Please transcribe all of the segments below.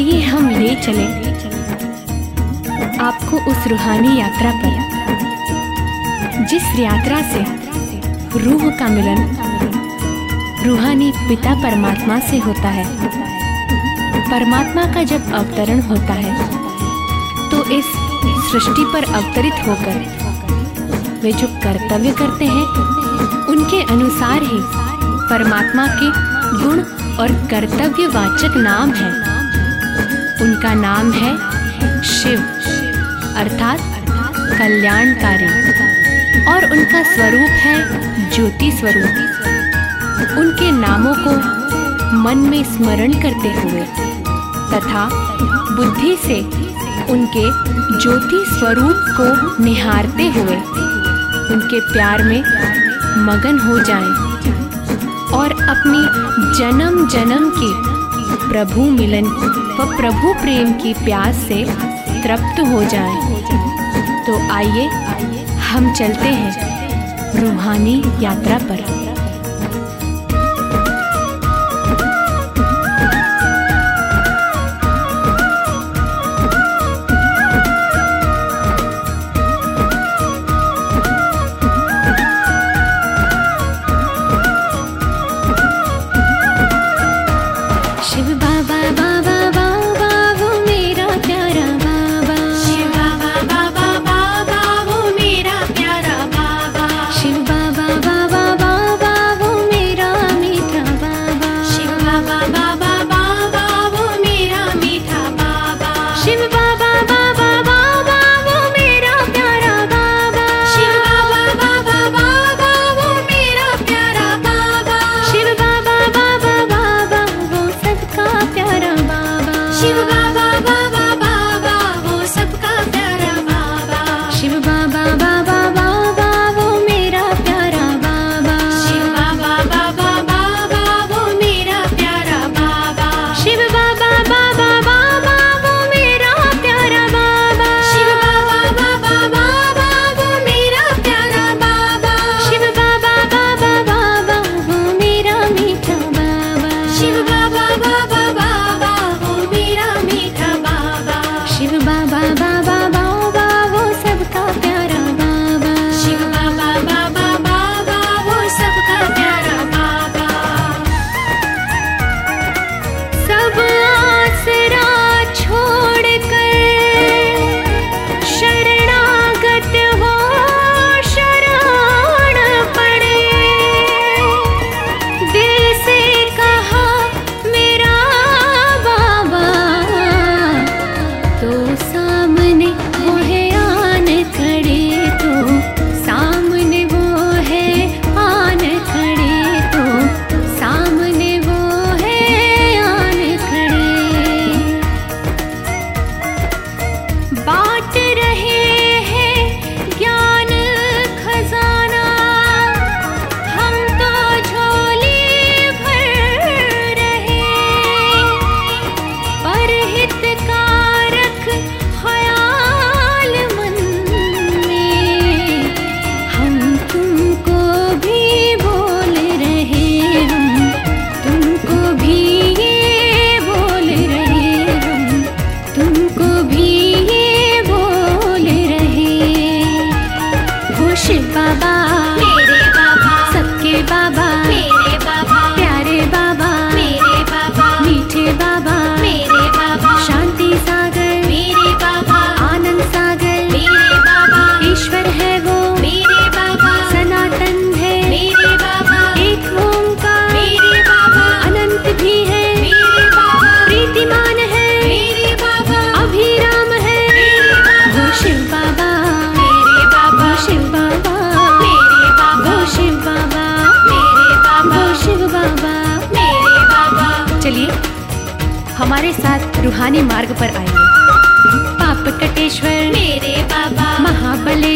आइए हम ले चले। आपको उस रूहानी यात्रा पर, जिस यात्रा से रूह का मिलन, रूहानी पिता परमात्मा से होता है। परमात्मा का जब अवतरण होता है तो इस सृष्टि पर अवतरित होकर, वे जो कर्तव्य करते हैं, उनके अनुसार ही परमात्मा के गुण और कर्तव्यवाचक नाम है। उनका नाम है शिव, अर्थात कल्याणकारी। और उनका स्वरूप है ज्योति स्वरूप। उनके नामों को मन में स्मरण करते हुए तथा बुद्धि से उनके ज्योति स्वरूप को निहारते हुए उनके प्यार में मगन हो जाएँ और अपनी जन्म जन्म के प्रभु मिलन वह प्रभु प्रेम की प्यास से तृप्त हो जाए। तो आइए, हम चलते हैं रूहानी यात्रा पर। हमारे साथ रूहानी मार्ग पर आइए पाप कटेश्वर मेरे बाबा महाबले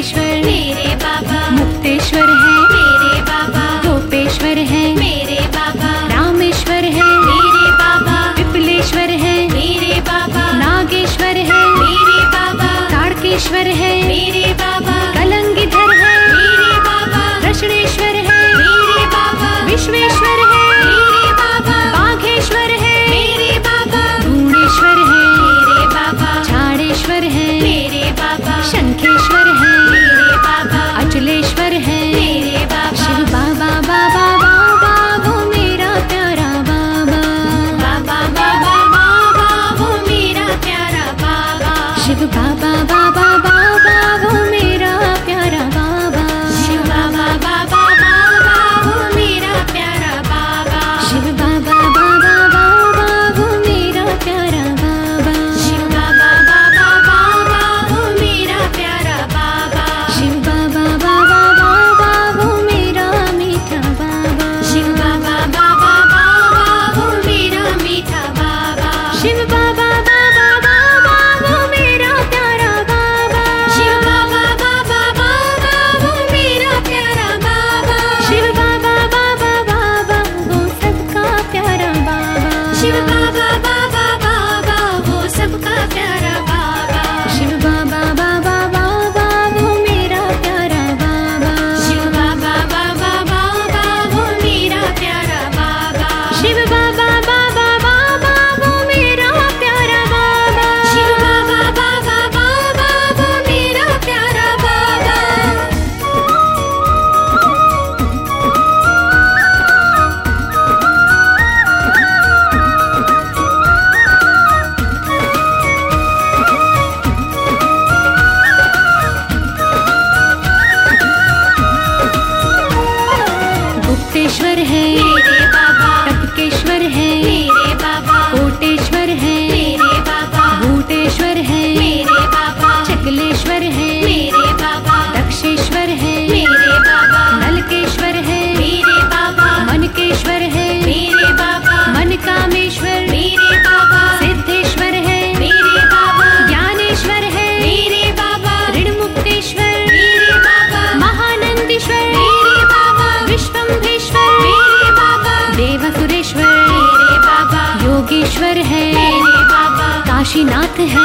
काशीनाथ है।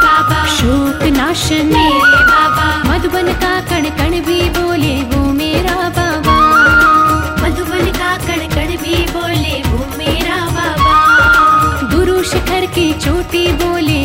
बाबा शोक नाशन मेरे बाबा मधुबन का कण कण भी बोले, वो मेरा बाबा। मधुबन का कण कण भी बोले, वो मेरा बाबा। गुरु शिखर की चोटी बोले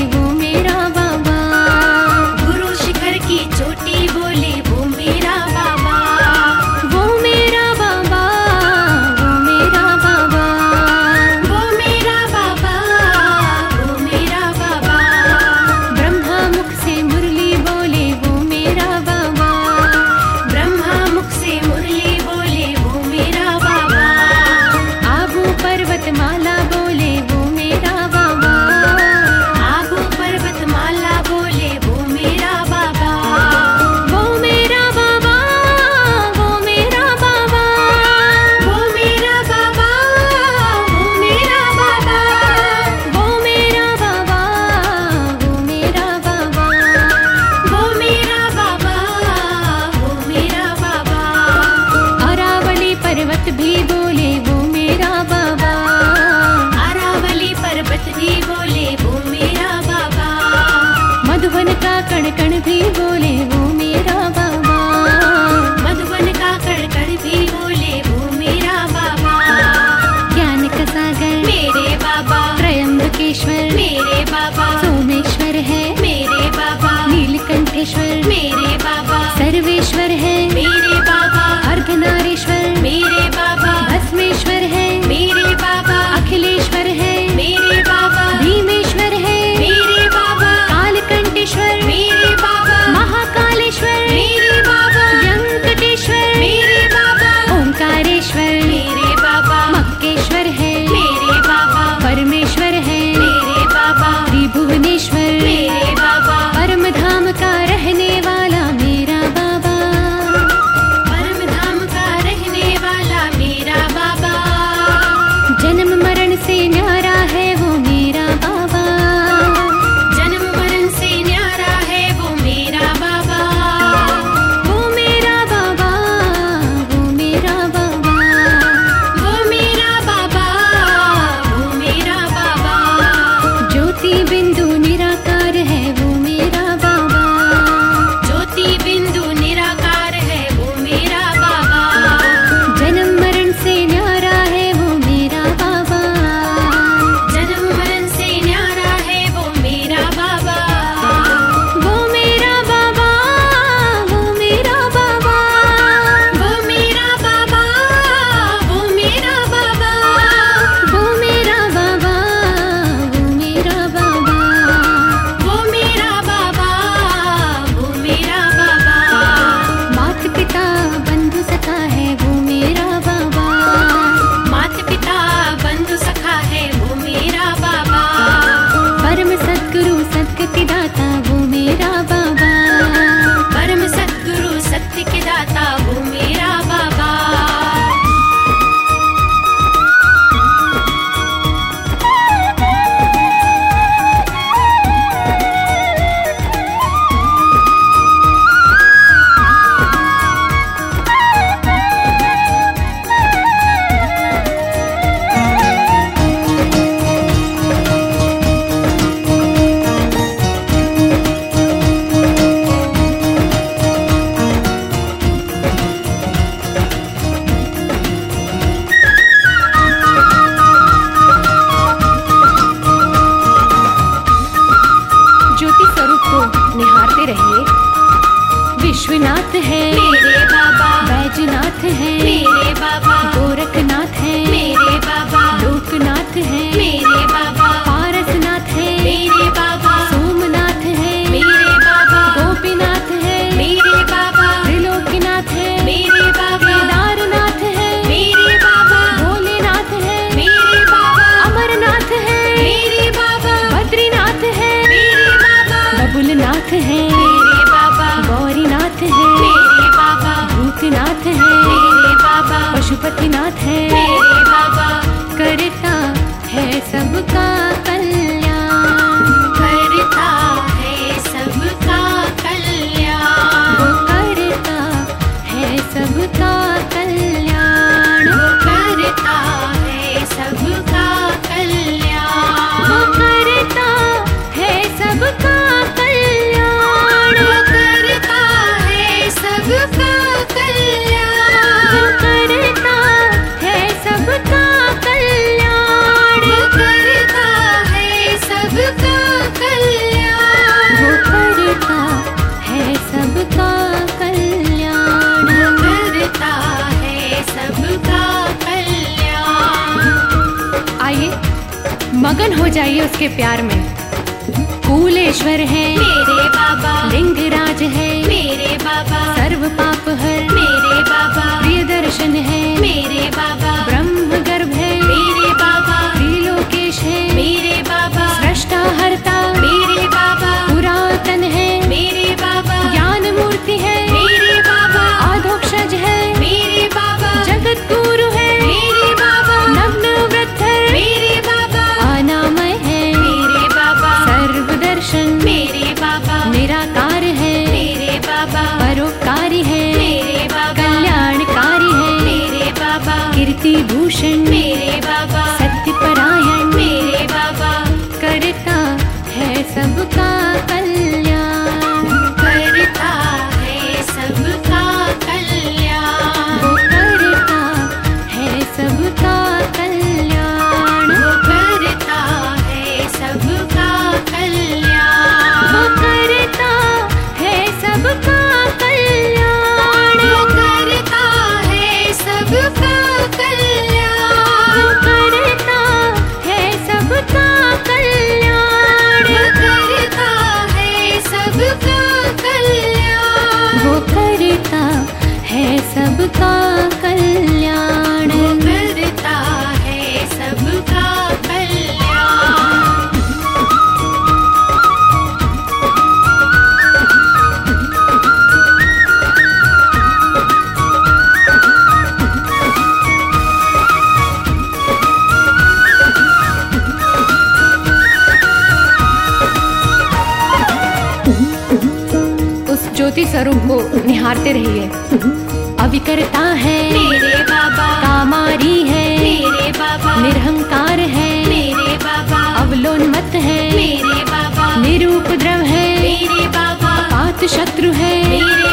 मेरे बाबा कर मगन हो जाइए उसके प्यार में। कूलेश्वर है मेरे बाबा। लिंगराज है मेरे बाबा। सर्व पाप हर। मेरे बाबा। प्रिय दर्शन है मेरे बाबा। ब्रह्म 你不是 निहारते रहिए। अविकर्ता है। मेरे बाबा। कामारी है। मेरे बाबा। निरहंकार है। मेरे बाबा। अवलोन मत है। मेरे बाबा। निरूपद्रव है। मेरे बाबा। पात शत्रु है। मेरे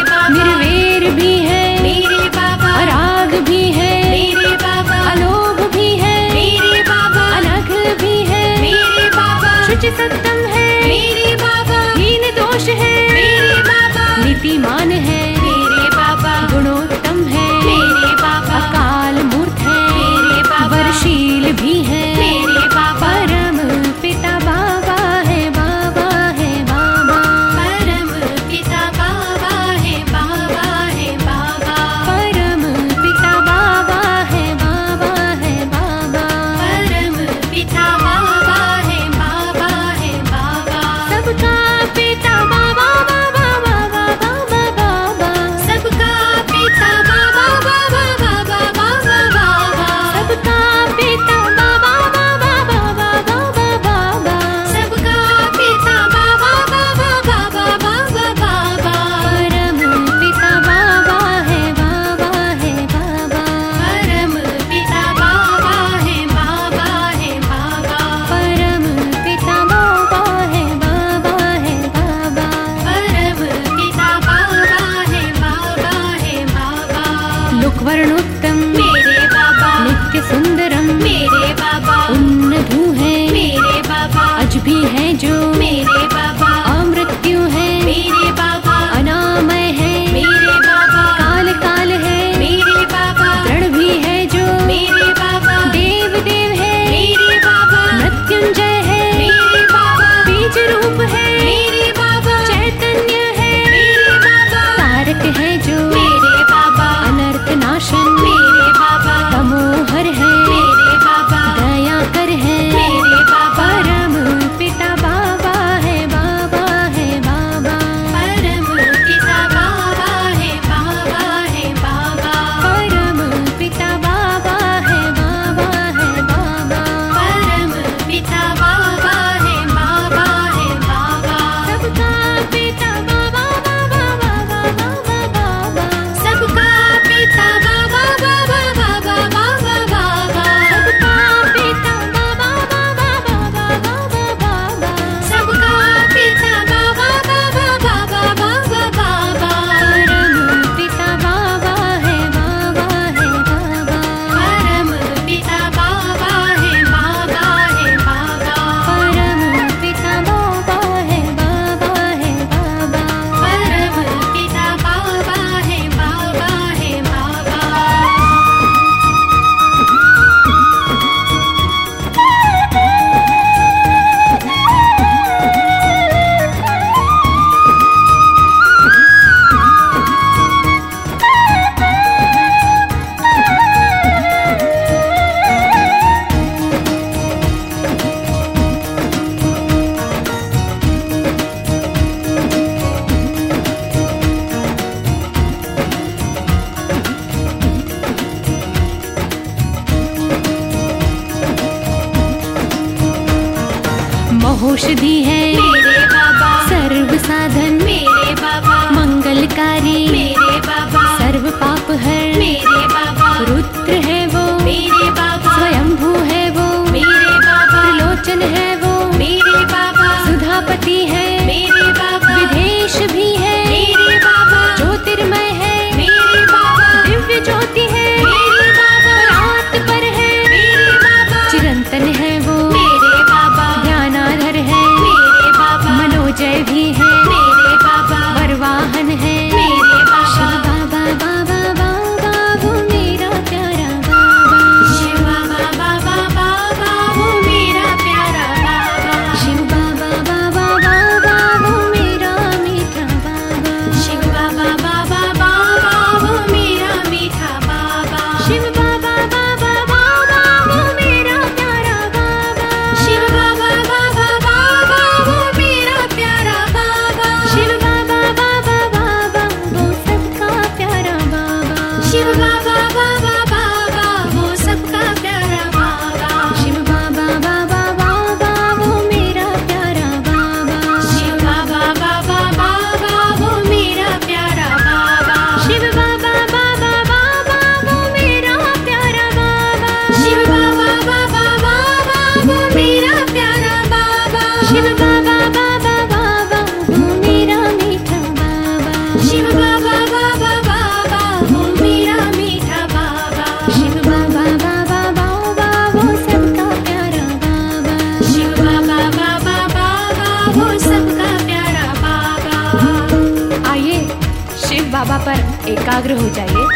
एकाग्र हो जाइए।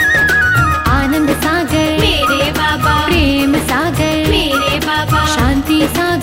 आनंद सागर मेरे बाबा। प्रेम सागर मेरे बाबा। शांति सागर।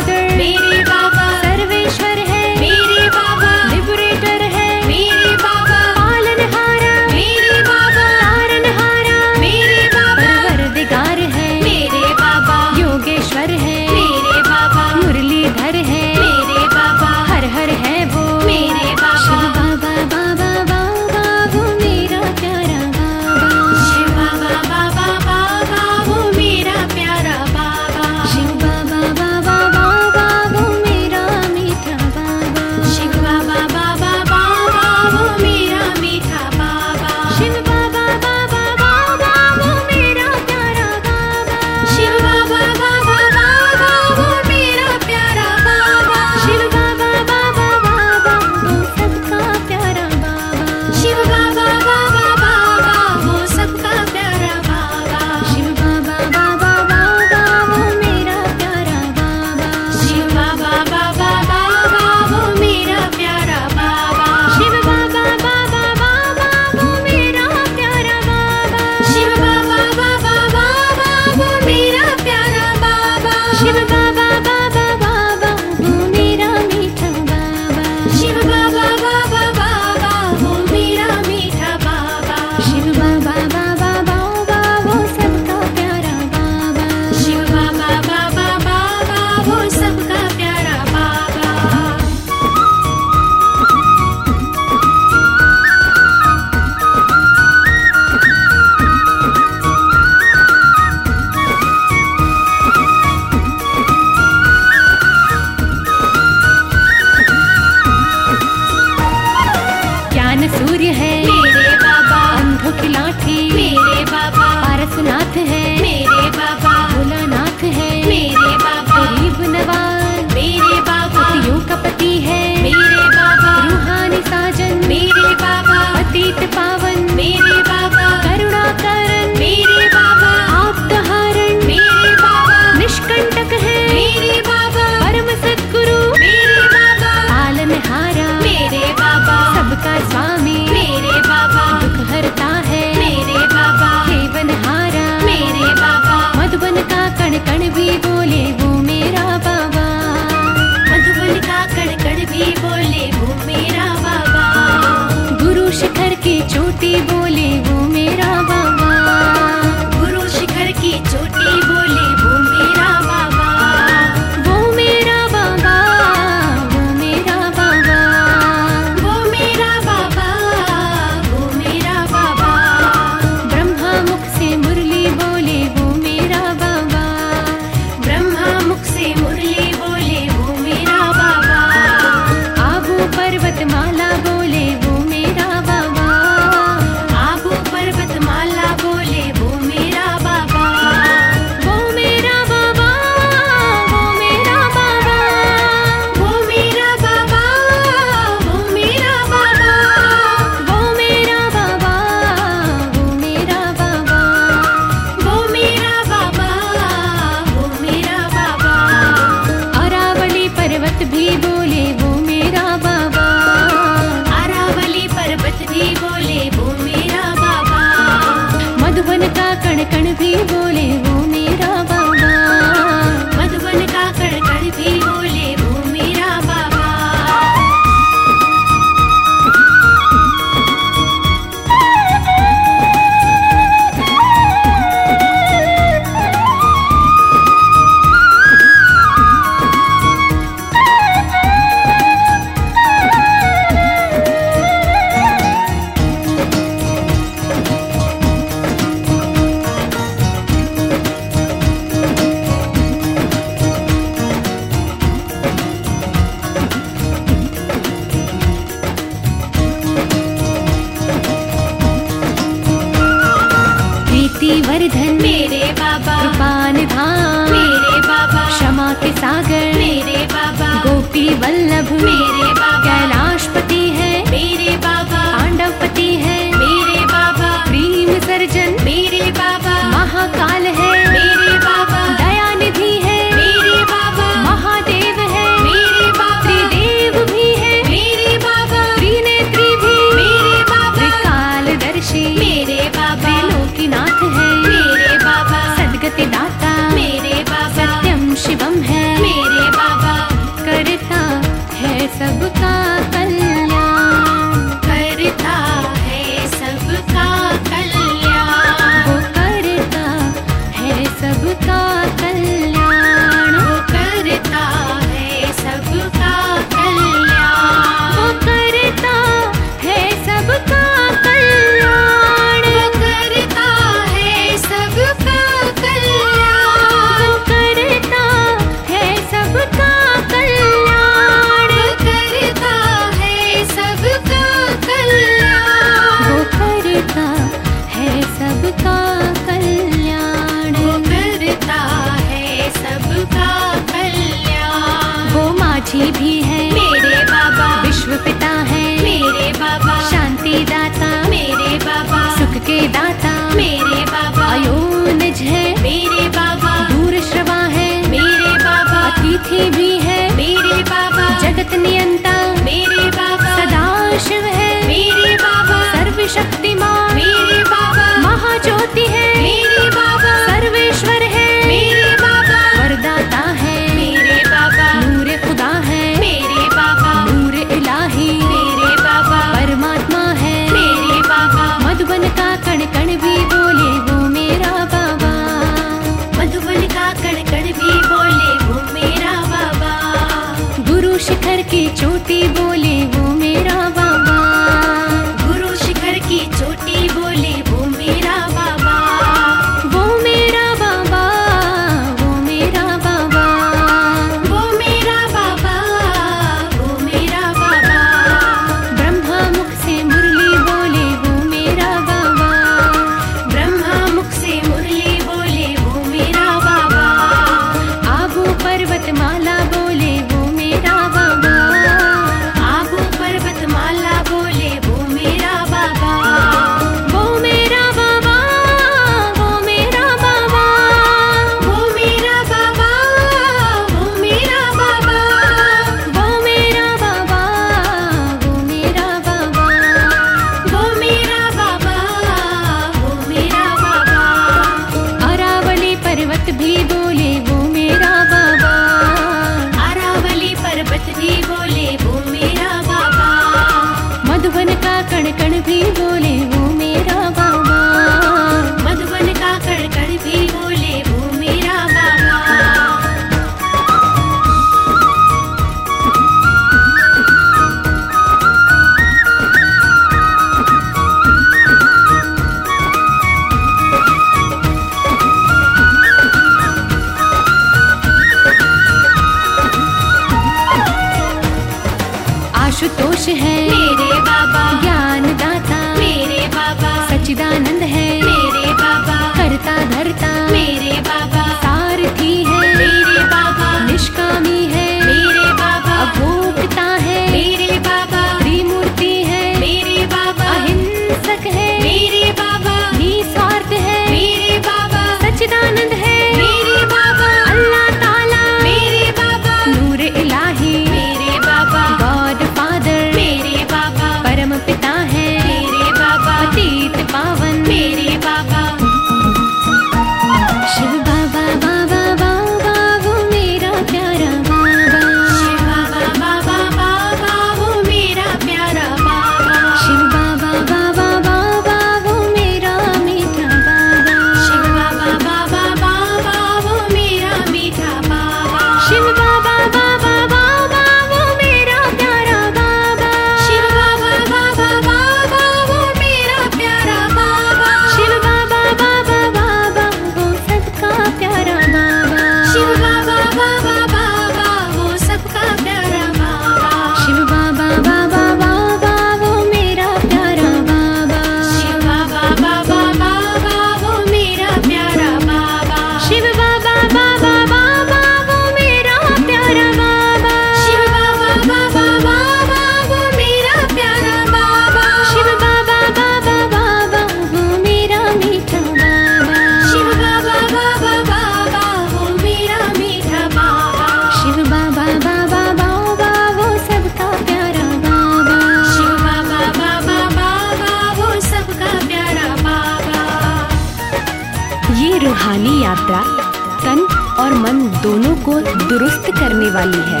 करने वाली है।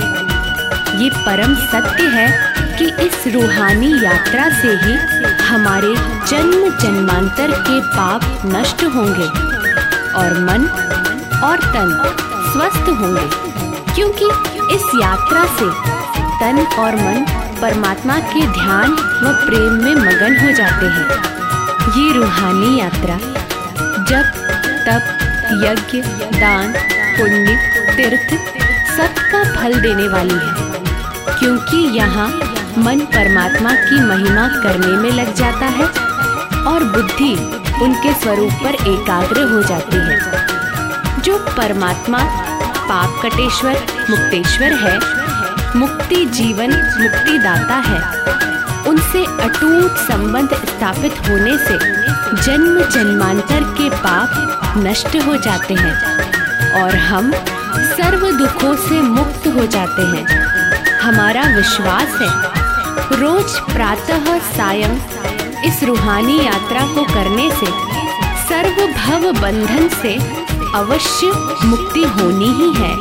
ये परम सत्य है कि इस रूहानी यात्रा से ही हमारे जन्म जन्मांतर के पाप नष्ट होंगे और मन और तन स्वस्थ होंगे। क्योंकि इस यात्रा से तन और मन परमात्मा के ध्यान व प्रेम में मगन हो जाते हैं। ये रूहानी यात्रा जब तप, यज्ञ, दान, पुण्य, तीर्थ सबका फल देने वाली है, क्योंकि यहाँ मन परमात्मा की महिमा करने में लग जाता है और बुद्धि उनके स्वरूप पर एकाग्र हो जाती है। जो परमात्मा पाप कटेश्वर, मुक्तेश्वर है, मुक्ति जीवन मुक्ति दाता है, उनसे अटूट संबंध स्थापित होने से जन्म जन्मांतर के पाप नष्ट हो जाते हैं और हम सर्व दुखों से मुक्त हो जाते हैं। हमारा विश्वास है, रोज प्रातः सायं इस रूहानी यात्रा को करने से सर्व भव बंधन से अवश्य मुक्ति होनी ही है।